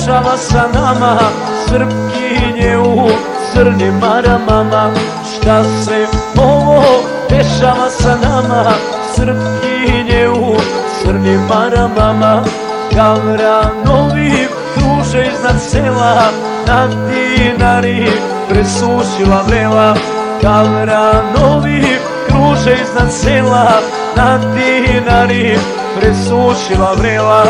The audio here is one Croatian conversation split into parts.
dešava sa nama Srpkinje u crnim maramama Šta se ovo dešava sa nama Srpkinje u crnim maramama Gavranovi kruže iznad sela Na dinari presušila vrela Gavranovi kruže iznad sela Na dinari presušila vrela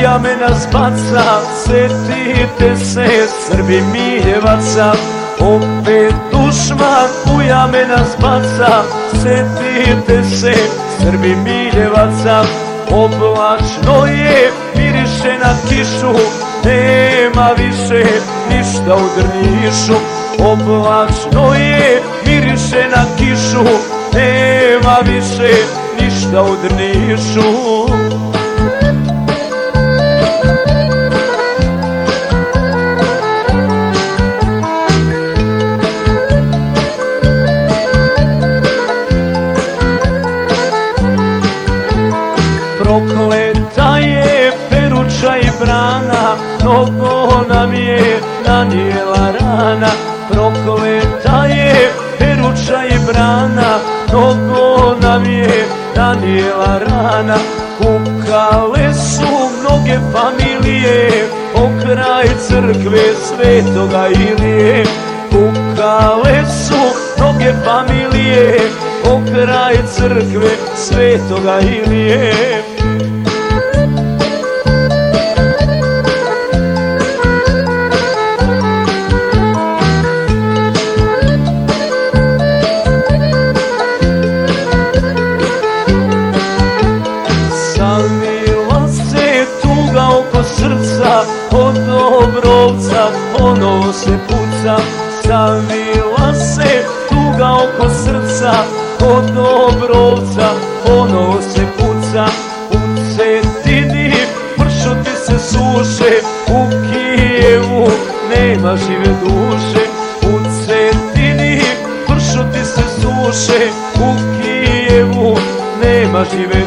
u jame nas baca Sjetite se Srbi Miljevaca Opet dušman u jame nas baca Sjetite se Srbi Miljevaca Oblačno je, miriše na kišu Nema više ništa u Drnišu Oblačno je, miriše na kišu Nema više ništa u Drnišu Prokleta je peruča i brana, mnogo nam je nanijela rana. Prokleta je peruča i brana, mnogo nam je nanijela rana. Kukale su mnoge familije, pokraj crkve svetoga Ilije. Kukale su mnoge familije, pokraj crkve svetoga Ilije. Dobrovca ono se puca Savila se tuga oko srca. Od Dobrovca ono se puca U Cetini pršuti se suše. U Kijevu nema žive duše U Cetini pršuti se suše. U Kijevu nema žive